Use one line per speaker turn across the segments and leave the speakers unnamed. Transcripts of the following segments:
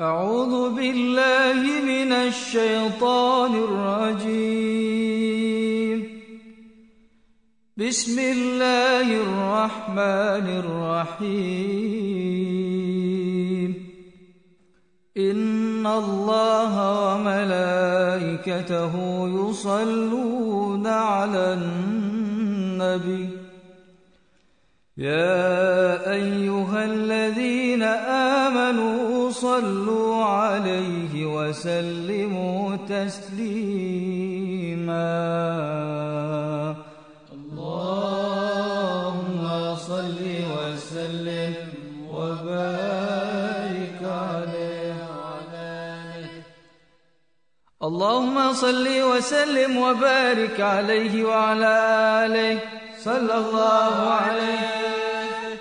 أعوذ بالله من الشيطان الرجيم. بسم الله الرحمن الرحيم. إن الله وملائكته يصلون على النبي. يا أيها الذين آمنوا صلوا عليه وسلموا تسليما. اللهم صل وسلم وبارك عليه اللهم صل وسلم وبارك عليه وعلى آله. صلى الله عليه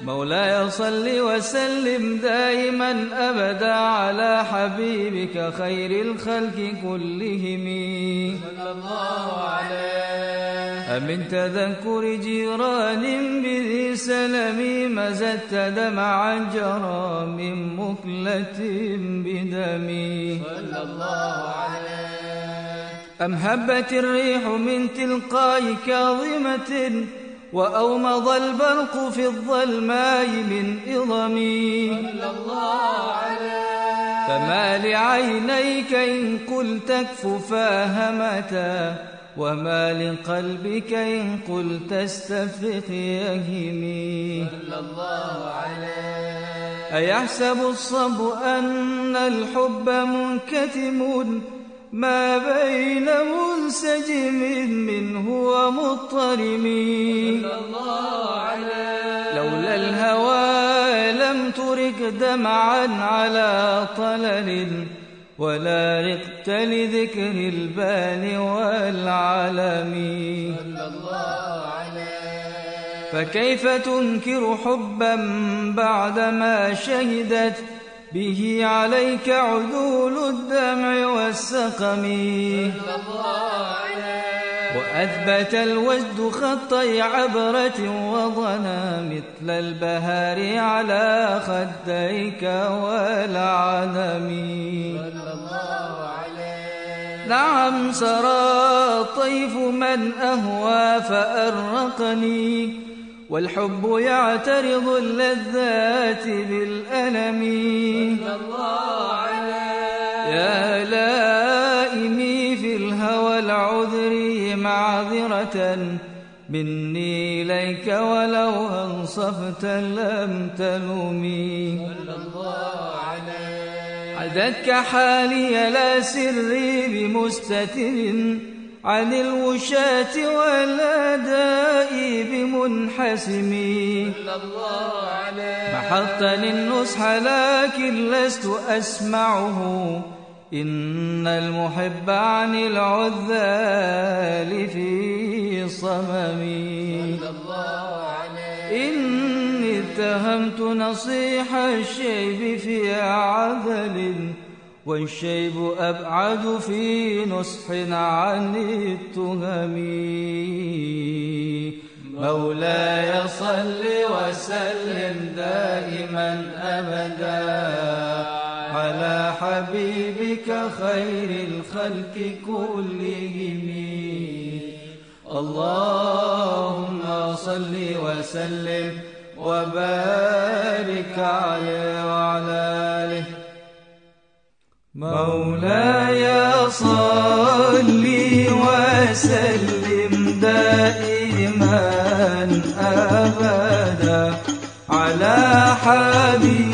مولاي صل وسلم دائما أبدا على حبيبك خير الخلق كلهم. صلى الله عليه. أمن تذكر جيران بذي سلم مزدت دمعا جرى من مكلة بدمي صلى الله عليه. أم هبت الريح من تلقاء كاظمة وأومض البرق في الظلماء من إظمي. فما لعينيك إن قلت اكففا همتا وما لقلبك إن قلت استفرق يهمي. صلى الله عليه أيحسب الصب أن الحب منكتم؟ ما بين منسجم منه ومضطرم. لولا الهوى لم ترك دمعا على طلل ولا رقت لذكر البان والعلم. فكيف تنكر حبا بعدما شهدت؟ به عليك عذول الدمع والسقم. وأثبت الوجد خطي عبرة وضنا مثل البهار على خديك والعدم. نعم سرى طيف من أهوى فأرقني. والحب يعترض اللذات بالألم. يا لائمي في الهوى العذري معذرة. مني إليك ولو أنصفت لم تلومي. عدتك حالي لا سري بمستتر. عن الوشاة والأداء بمنحسم. محطني النصح لكن لست أسمعه. إن المحب عن العذال في صممي إني اتهمت نصيح الشيب في عذل. والشيب أبعد في نصح عن التهم. مولاي صل وسلم دائما أبدا على حبيبك خير الخلق كلهم. اللهم صل وسلم وبارك عليه وعلى مولاي صل وسلم دائما أبدا على حبيبك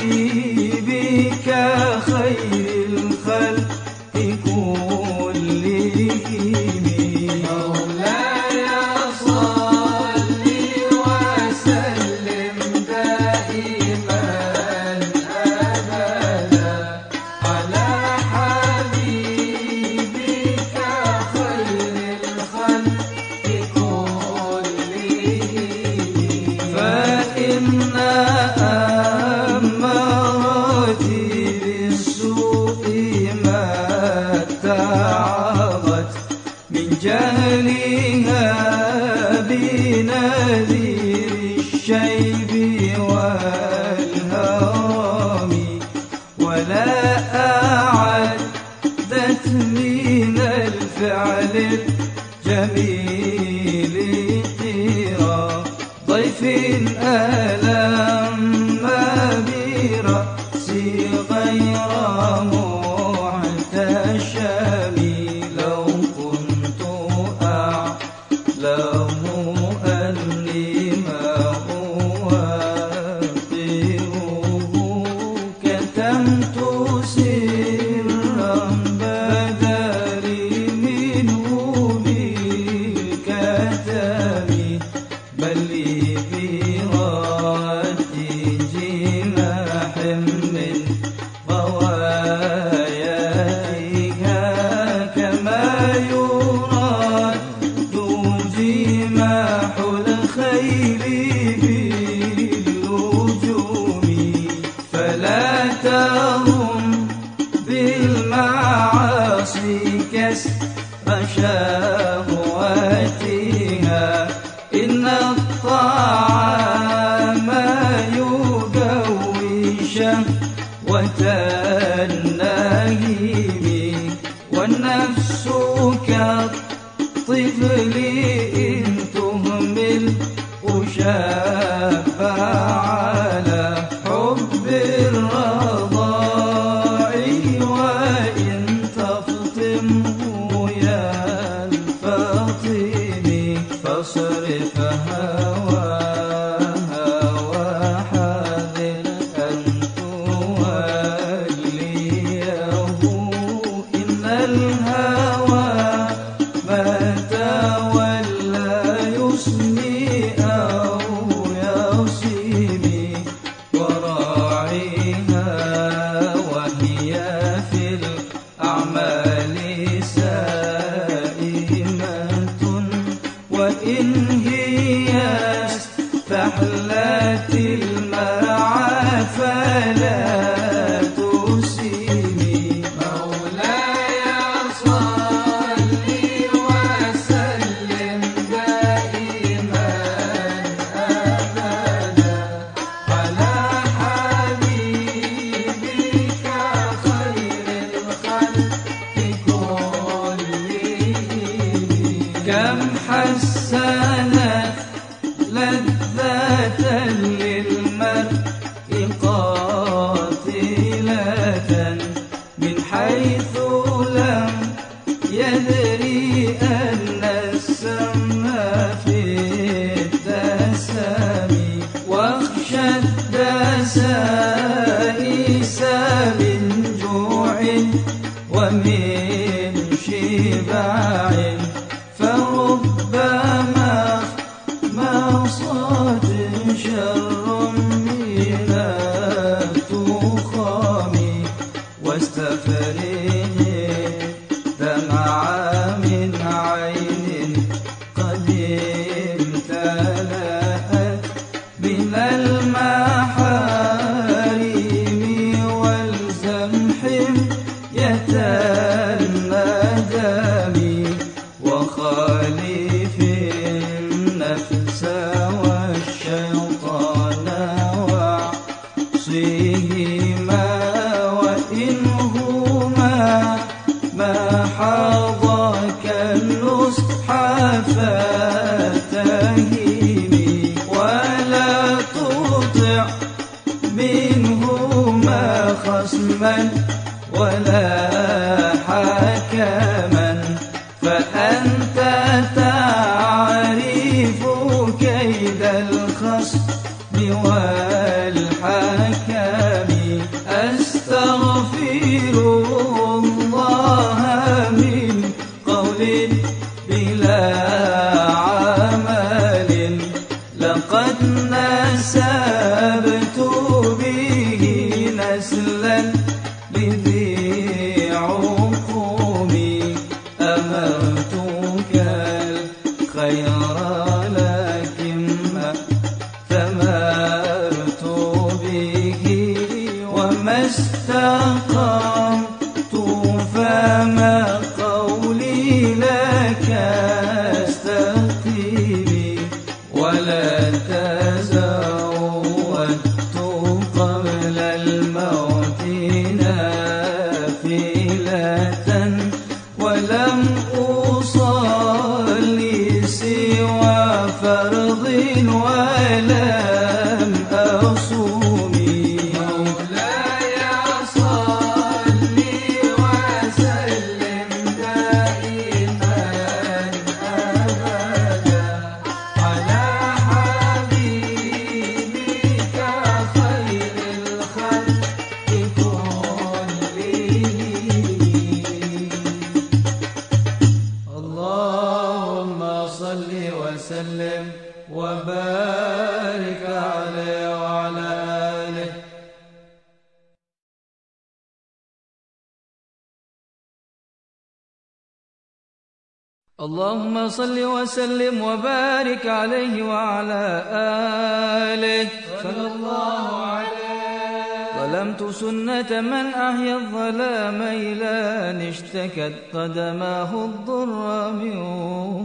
أن اشتكت قدماه الضر من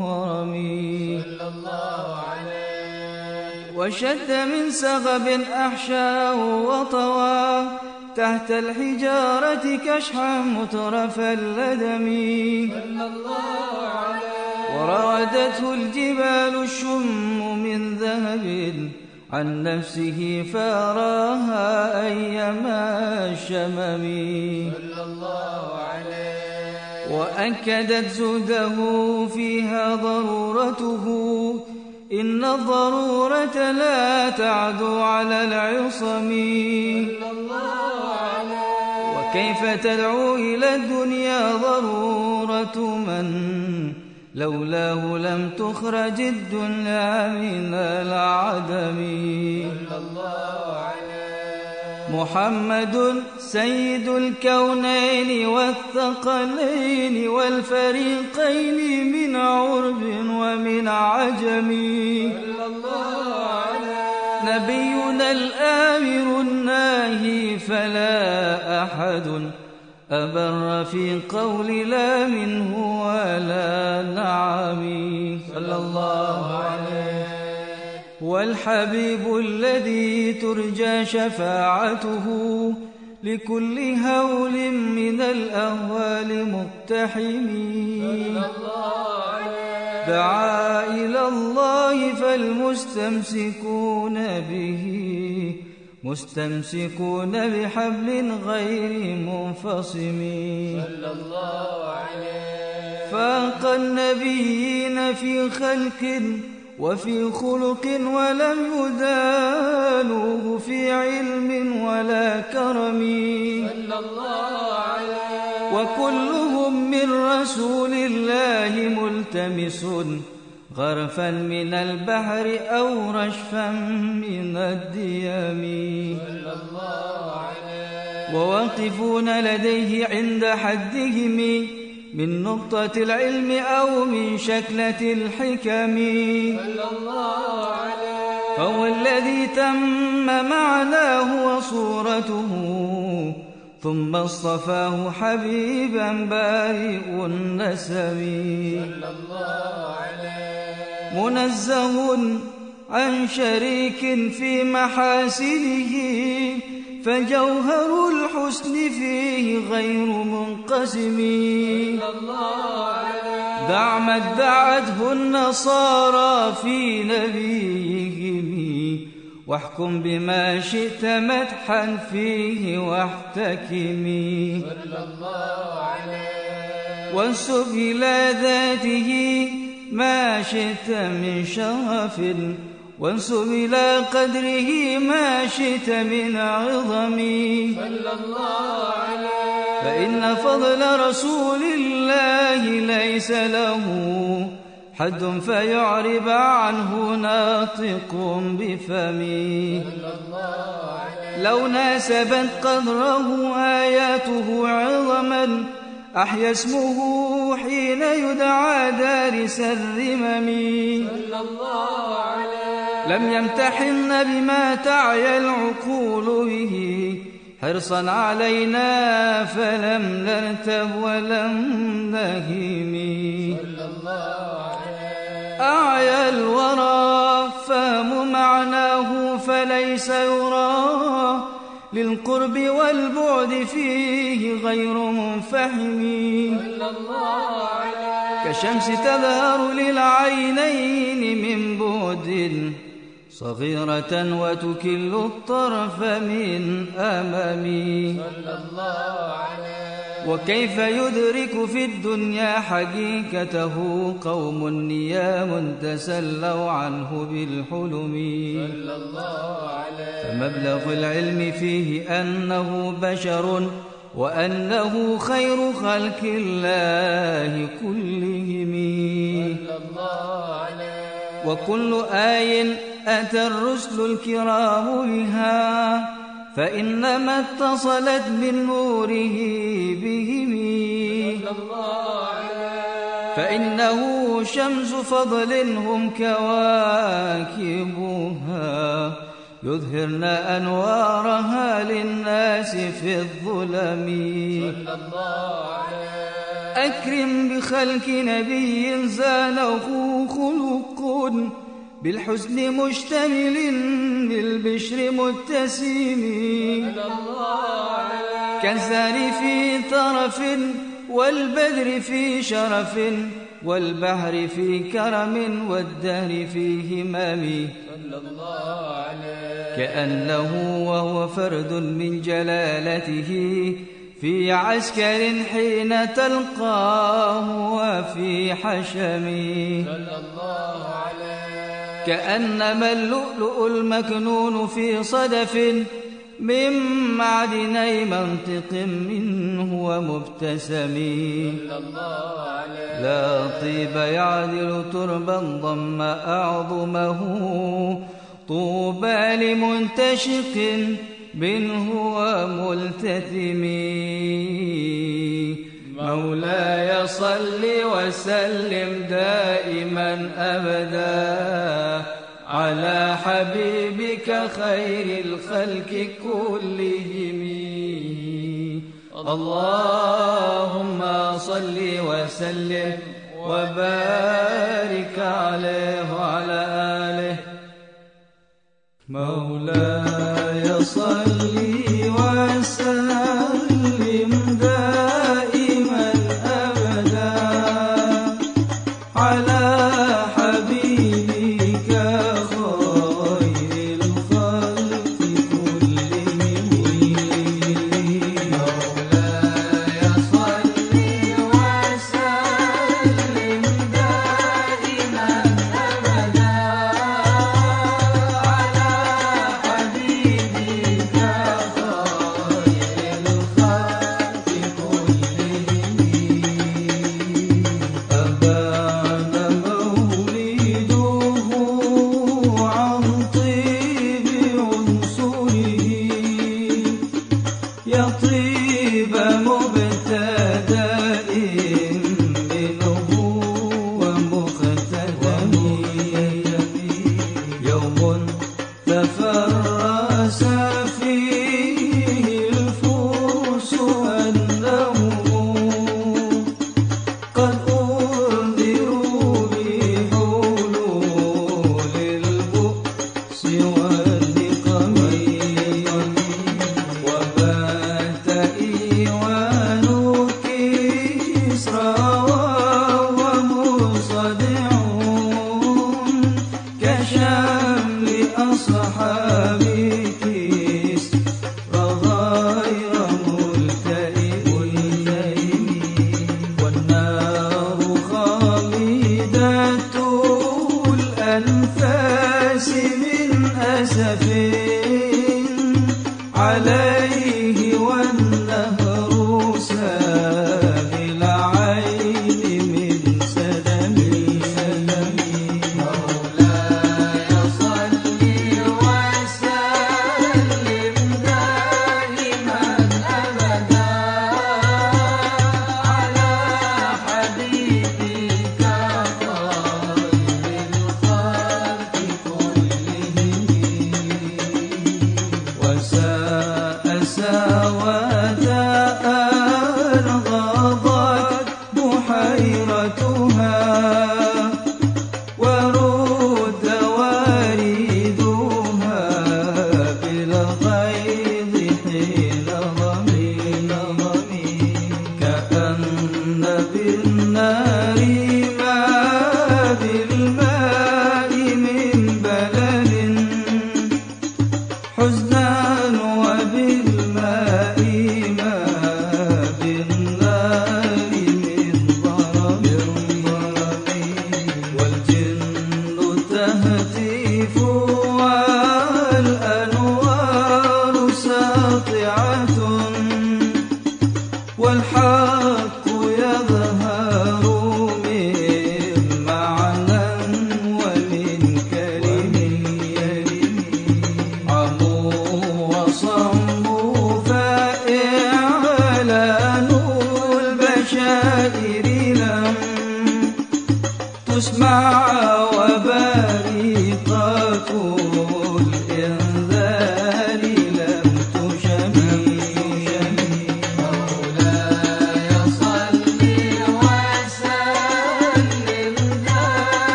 ورمي.
صلى الله عليه
وشد من سغب أحشاه وطوى. تحت الحجارة كشحا مترف اللدم
صلى الله عليه
الجبال الشم من ذهب عن نفسه فأراها أيما الشمم.
صلى الله عليه
وأكدت زهده فيها ضرورته. إن الضرورة لا تعدو على العصم. وكيف تدعو إلى الدنيا ضرورة من؟ لولاه لم تخرج الدنيا من العدم.
صلى الله عليه
محمد سيد الكونين والثقلين والفريقين من عرب ومن عجم. نبينا الآمر الناهي فلا أحد أبر في قول لا منه ولا نعم. صلى الله عليه والحبيب الذي ترجى شفاعته لكل هول من الأهوال مقتحم
الله عليه
دعا إلى الله فالمستمسكون به مستمسكون بحبل غير منفصم
صلى الله عليه
فاق النبيين في خلق وفي خلق ولم يدانوه في علم ولا كرم.
صلى الله عليه
وكلهم من رسول الله ملتمس غرفا من البحر أو رشفا من الديم
صلى الله عليه
وواقفون لديه عند حدهم. من نقطة العلم أو من شكلة الحكم. فهو الذي تم معناه وصورته ثم اصطفاه حبيبا بارئ
عليه
منزه عن شريك في محاسنه. فجوهر الحسن فيه غير منقسم. دع ما ادعته النصارى في نبيهم. واحكم بما شئت مدحا فيه واحتكمي
صلى الله عليه
وانسب إلى ذاته ما شئت من شرف. وانسب إلى قدره ما شئت من عظم.
صلى الله عليه
فإن فضل رسول الله ليس له حد فيعرب عنه ناطق بفمه
صلى الله عليه
لو ناسبت قدره آياته عظما أحيا اسمه حين يدعى دارس الذمم
صلى الله عليه
لم يمتحن بما تعيا العقول به. حرصا علينا فلم نرتب ولم نهيم أعيا الورى فهم معناه فليس يرى. للقرب والبعد فيه غير
عليه
كشمس تظهر للعينين من بعد صغيرة وتكل الطرف من أمامي.
صلى الله عليه
وكيف يدرك في الدنيا حقيقته قوم نيام تسلوا عنه بالحلم. فمبلغ العلم فيه أنه بشر وأنه خير خلق الله كلهم. وكل آي أتى الرسل الكرام بها. فإنما اتصلت من نوره بهم. فإنه شمس فضل هم كواكبها. يظهرن أنوارها للناس في الظلم. أكرم بخلق نبي زانه خلق. بالحزن مشتمل بالبشر متسم. كالزهر في ترف والبدر في شرف والبحر في كرم والدهر في همم. كأنه وهو فرد من جلالته في عسكر حين تلقاه وفي حشم.
صلى الله عليه
كأنما اللؤلؤ المكنون في صدف من معدني منطق منه ومبتسم. لا طيب يعدل تربا ضم أعظمه. طوبى لمنتشق منه وملتثم مولاي صل وسلم دائما أبدا على حبيبك خير الخلق كلهم. اللهم صل وسلم وبارك عليه وعلى آله. مولاي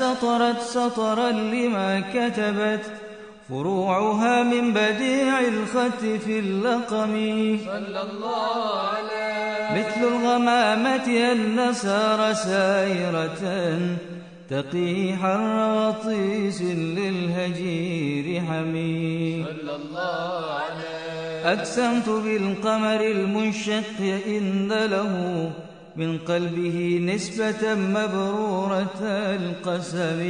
سطرت سطرا لما كتبت فروعها من بديع الخط في اللقم.
صلى الله عليه
مثل الغمامة النسار سائرة تقي حر وطيس للهجير حميم.
صلى الله عليه
أقسمت بالقمر المنشق إن له من قلبه نسبة مبرورة القسم.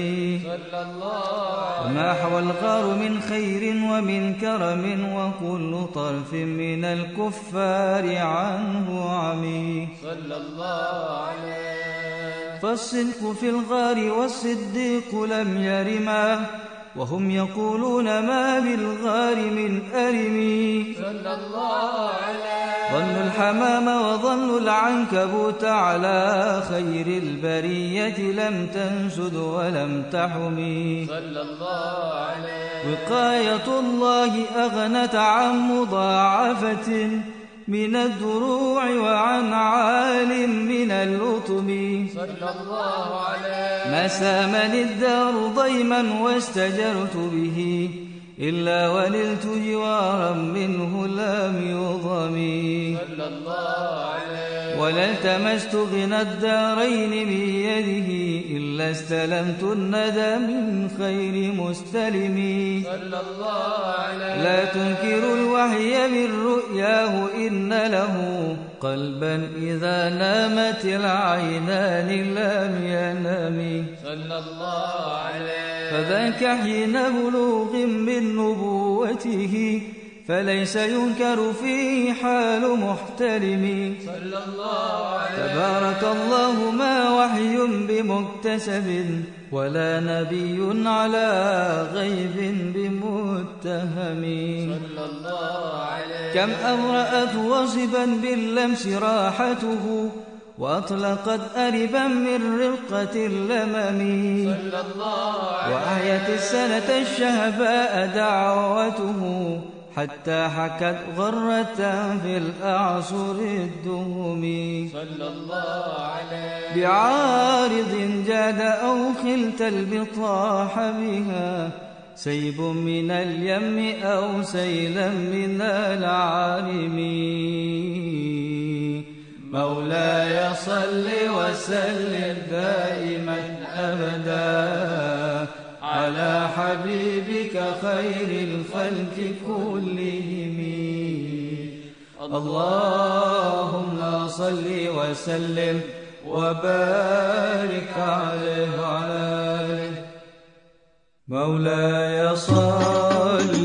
صلى الله
وما حوى الغار من خير ومن كرم وكل طرف من الكفار عنه عمي.
صلى الله عليه
فالصدق في الغار والصديق لم يرما. وهم يقولون ما بالغار من أرمي
صلى الله عليه
ظن الحمام وظن العنكبوت على خير البرية لم تنسد ولم تحمي
صلى الله عليه
وقاية الله أغنت عن مضاعفة. من الدروع وعن عال من اللطم.
صلى الله عليه
ما سامني الدار ضيما واستجرت به إلا ونلت جوارا منه لم يضمي
صلى الله عليه
ولا التمست غنى الدارين بيده إلا استلمت الندى من خير مستلم. لا تنكر الوحي من رؤياه إن له قلبا إذا نامت العينان لم ينم.
صلى الله عليه
فذاك حين بلوغ من نبوته فليس ينكر فيه حال محترم.
صلى الله عليه
تبارك الله ما وحي بمكتسب ولا نبي على غيب بمتهم.
صلى الله عليه
كم أبرأت وصبا باللمس راحته وأطلقت أربا من رقة اللمم.
صلى الله عليه
وأحيت السنة الشهباء دعوته حتى حكت غرة في الأعصر الدهم
صلى الله عليه
بعارض جاد أو خلت البطاح بها. سيب من اليم أو سيلا من العالم. مولاي صل وسلم دائما أبدا. على حبيبك خير الخلق كلهم. اللهم صل وسلم وبارك عليه وعلى مولاي صل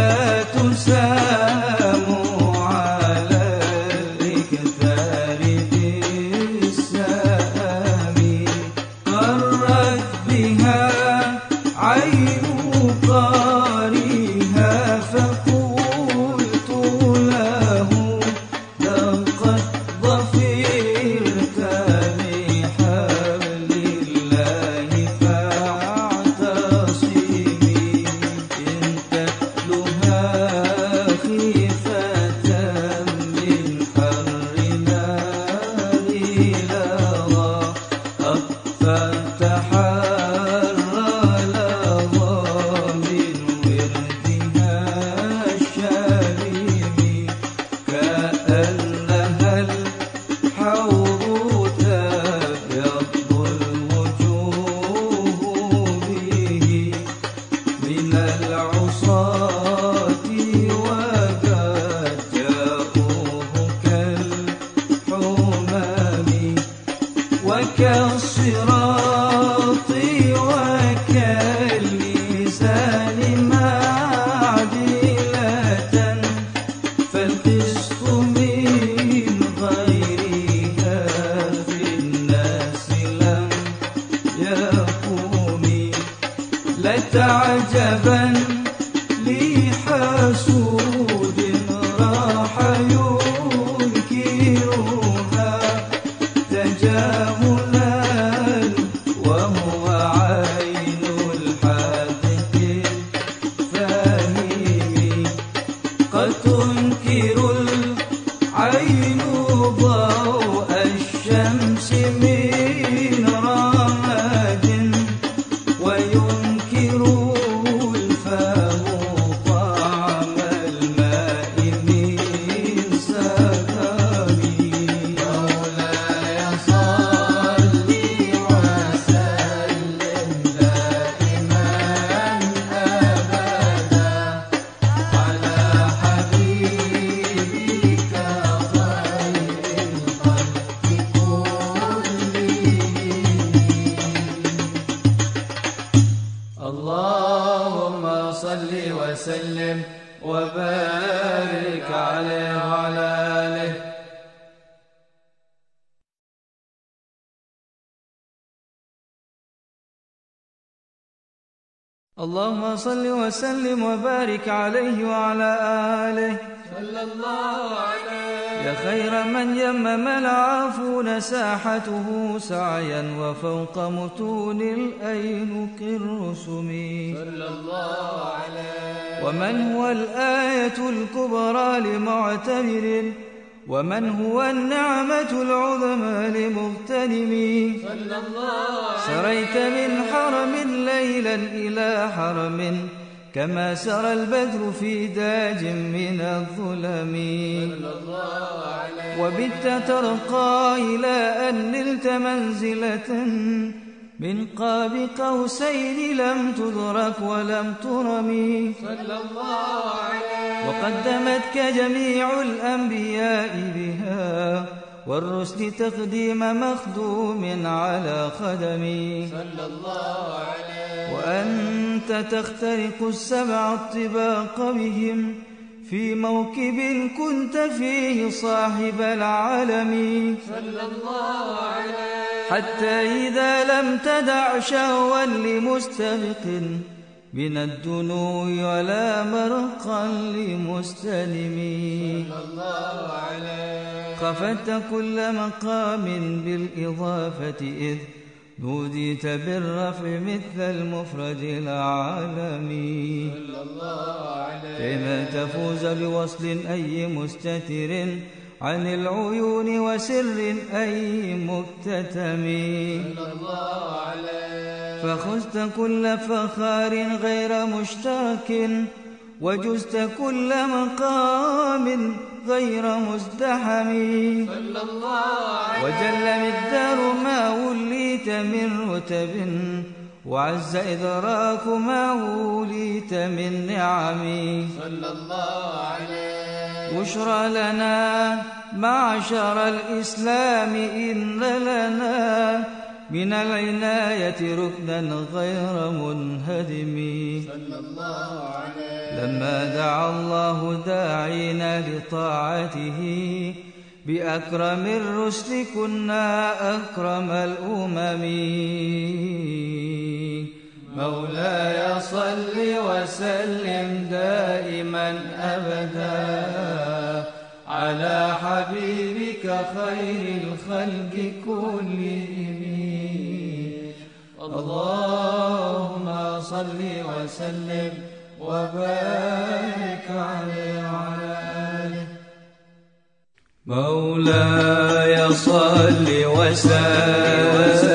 لا تسامح وسلم
وبارك عليه وعلى آله. صلى الله عليه
يا خير من يمم العافون ساحته سعيا وفوق متون الأينك الرسم
صلى الله عليه
ومن هو الآية الكبرى لمعتبر؟ ومن هو النعمة العظمى لمغتنم؟
صلى الله
سريت من حرم ليلا إلى حرم كما سرى البدر في داج من الظلم. وبت ترقى إلى أن نلت منزلة. من قاب قوسين لم تدرك ولم ترم.
صلى الله عليه
وقدمتك جميع الأنبياء بها. والرسل تقديم مخدوم على خدمي.
صلى الله عليه
وأنت تخترق السبع الطباق بهم في موكب كنت فيه صاحب العالم.
صلى الله عليه
حتى إذا لم تدع شهوا لمستبق من الدنو ولا مرقا لمستلم.
صلى الله عليه
خفت كل مقام بالإضافة إذ نوديت بالرفع مثل المفرد العالمي. كما تفوز بوصل أي مستتر عن العيون وسر أي مكتتم؟ فخذت كل فخار غير مشترك وجزت كل مقام غير مزدحم.
صلى الله
وجل مقدار ما وليت من رتب وعز إدراك ما وليت من نعم.
صلى الله عليه
بشرى لنا معشر الإسلام إن لنا من العناية ركنا غير منهدم. لما دعا الله داعينا لطاعته بأكرم الرسل كنا أكرم الأمم. مولاي صل وسلم دائما أبدا على حبيبك خير الخلق كلهم. اللهم صل وسلم وبارك عليه وعلى آله. مولاي صل وسلم.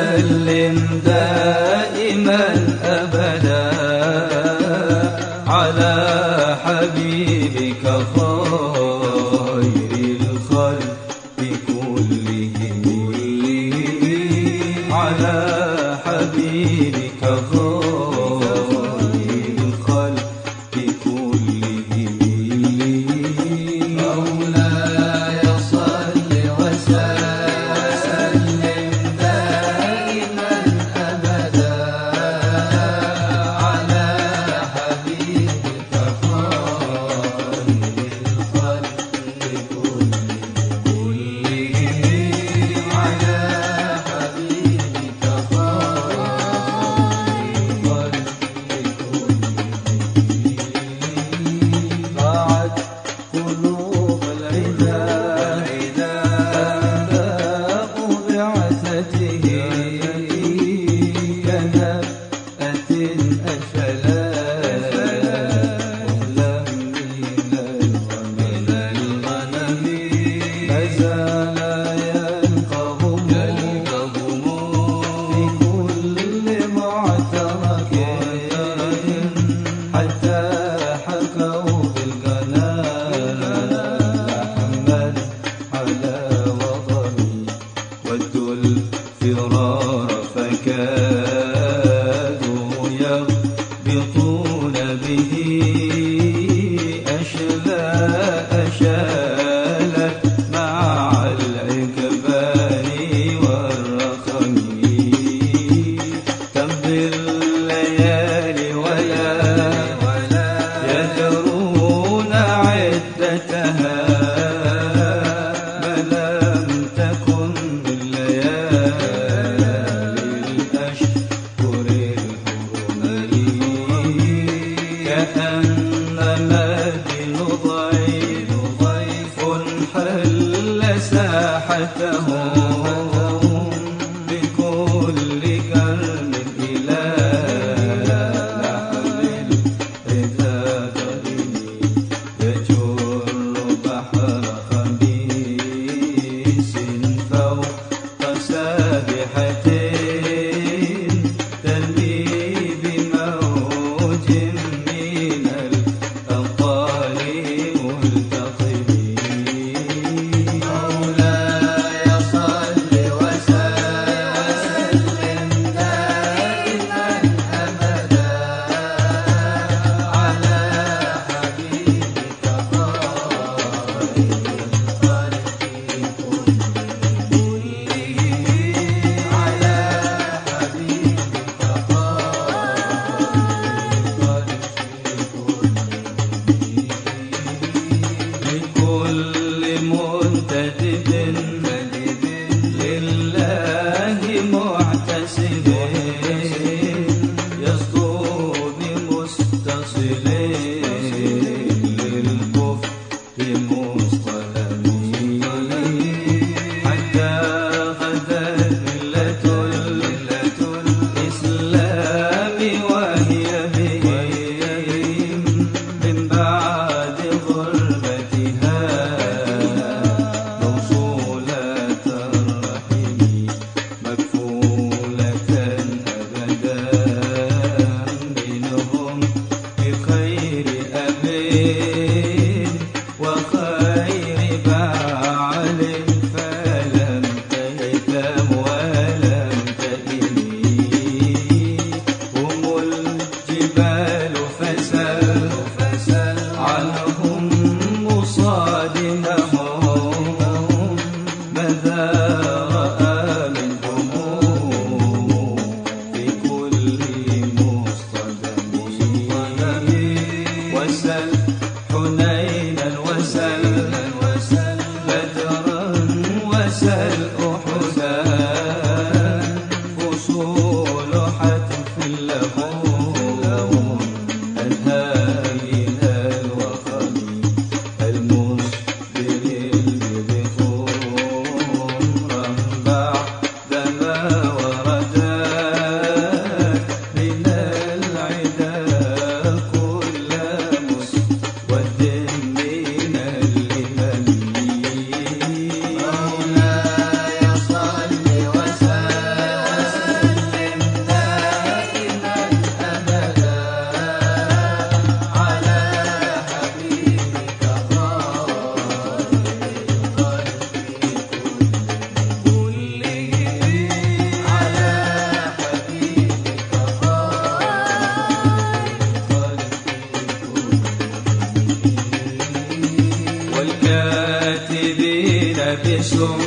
والكاتبين بسم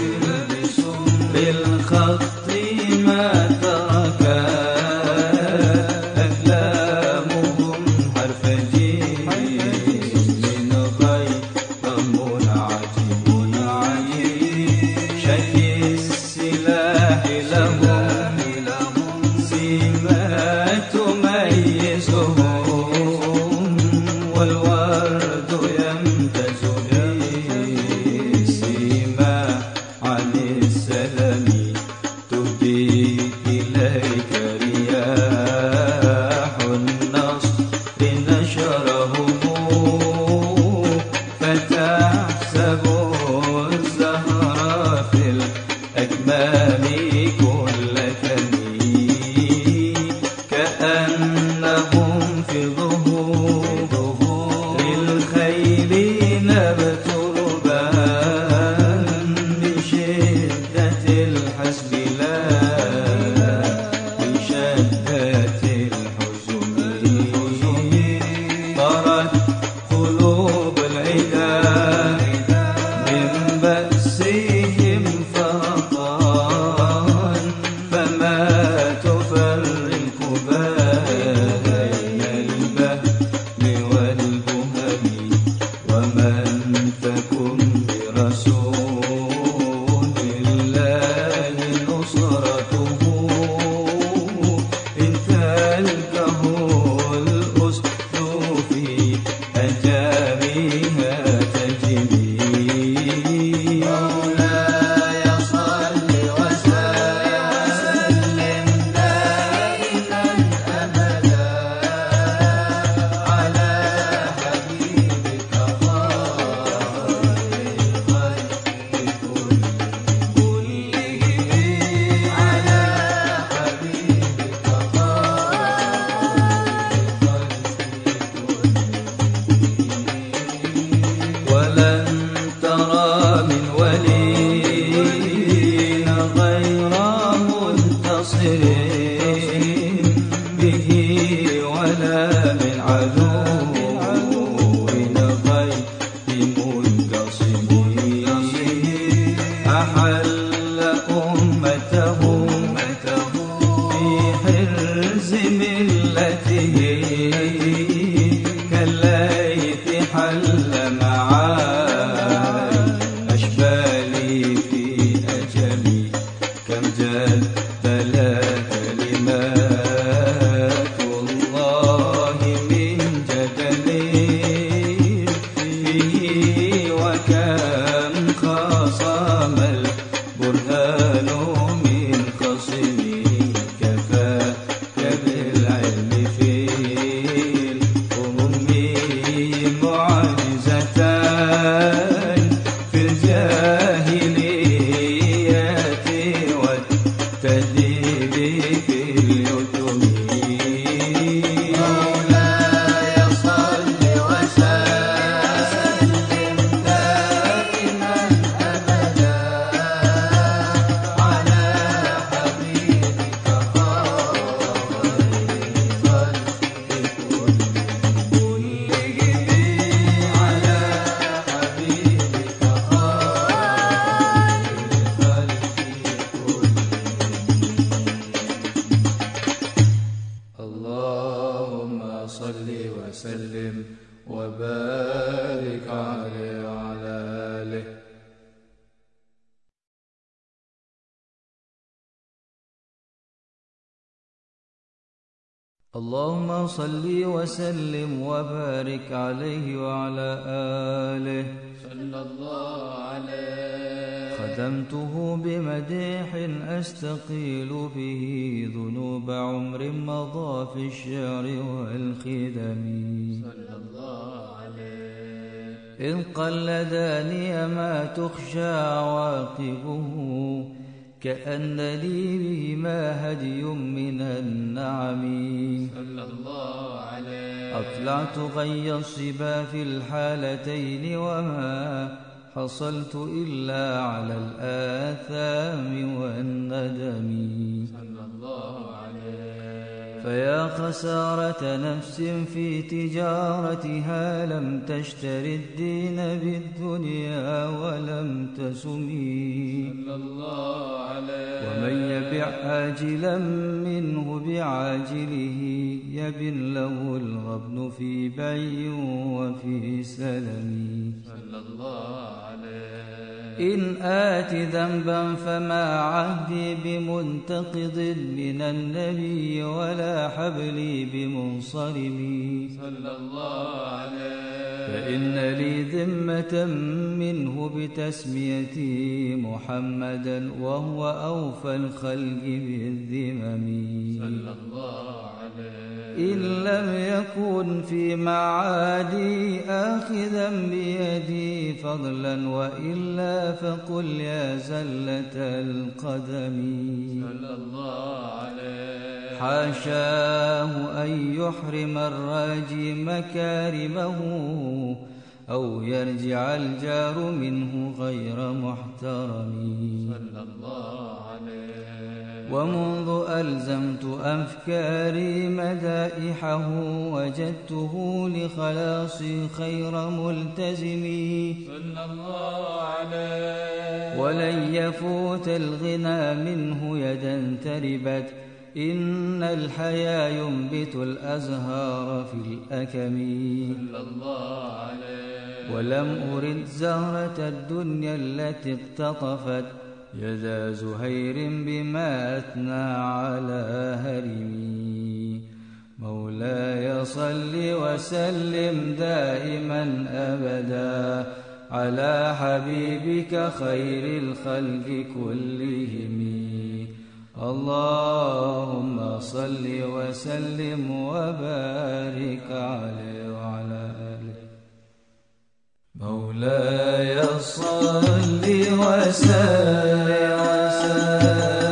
بالخط صل وسلم وبارك عليه وعلى آله.
صلى الله عليه
خدمته بمديح أستقيل به ذنوب عمر مضى في الشعر والخدم.
صلى الله عليه
إذ قلداني ما تخشى عواقبه. كأن لي بهما هدي من النعم.
صلى الله عليه
أطلعت غي الصبا في الحالتين وما حصلت إلا على الآثام والندم.
صلى
فيا خسارة نفس في تجارتها لم تشتر الدين بالدنيا ولم تسمي. ومن يبع عاجلا منه بعاجله يبن له الغبن في بيع وفي سلم.
صلى الله عليه.
إن آت ذنبا فما عهدي بمنتقض من النبي ولا حبلي بمنصرم.
صلى الله عليه
فإن لي ذمة منه بتسميتي محمدا وهو أوفى الخلق بالذمم.
صلى الله عليه
إن لم يكن في معادي آخذا بيدي فضلا وإلا فقل يا زلة القدم.
صلى الله عليه.
حاشاه أن يحرم الراجي مكارمه أو يرجع الجار منه غير محترم.
صلى الله عليه.
ومنذ ألزمت أفكاري مدائحه وجدته لخلاصي خير ملتزم
صلى الله عليه
ولن يفوت الغنى منه يدا تربت إن الحيا ينبت الأزهار في الأكم.
صلى الله عليه
ولم أرد زهرة الدنيا التي اقتطفت. يدا زهير بما أثنى على هرمي مولاي صل وسلم دائما أبدا على حبيبك خير الخلق كلهم. اللهم صل وسلم وبارك عليه وعلى آله مولاي صل وسلم.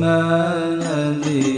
ما نذير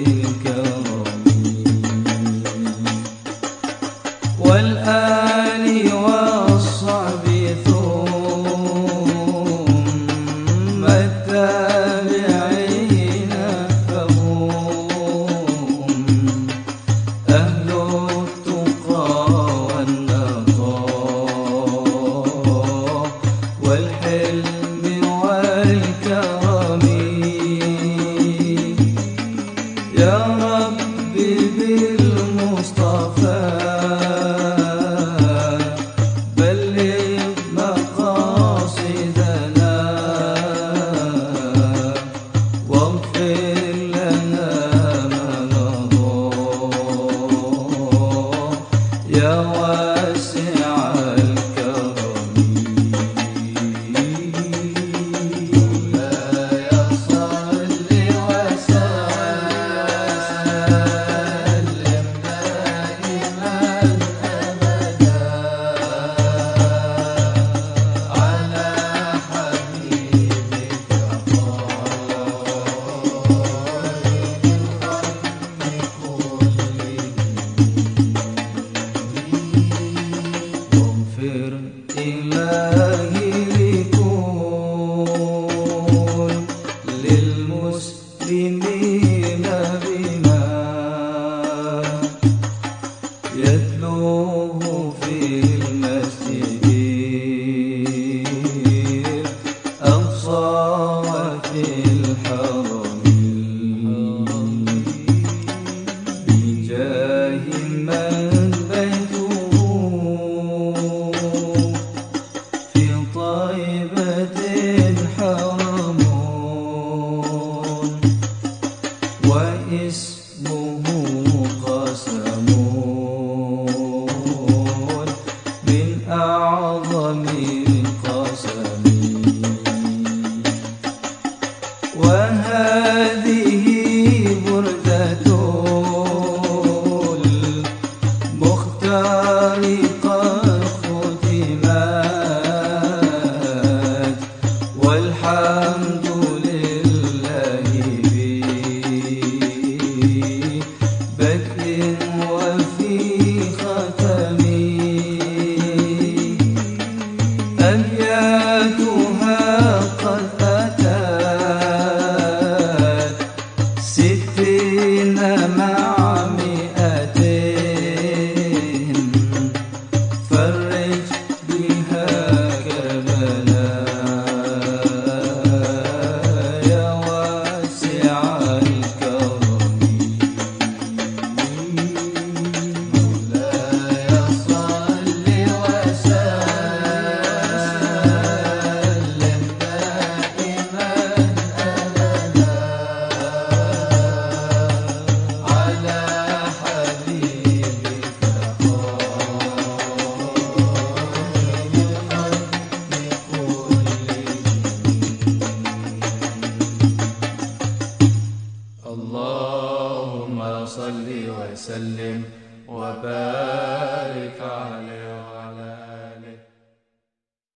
في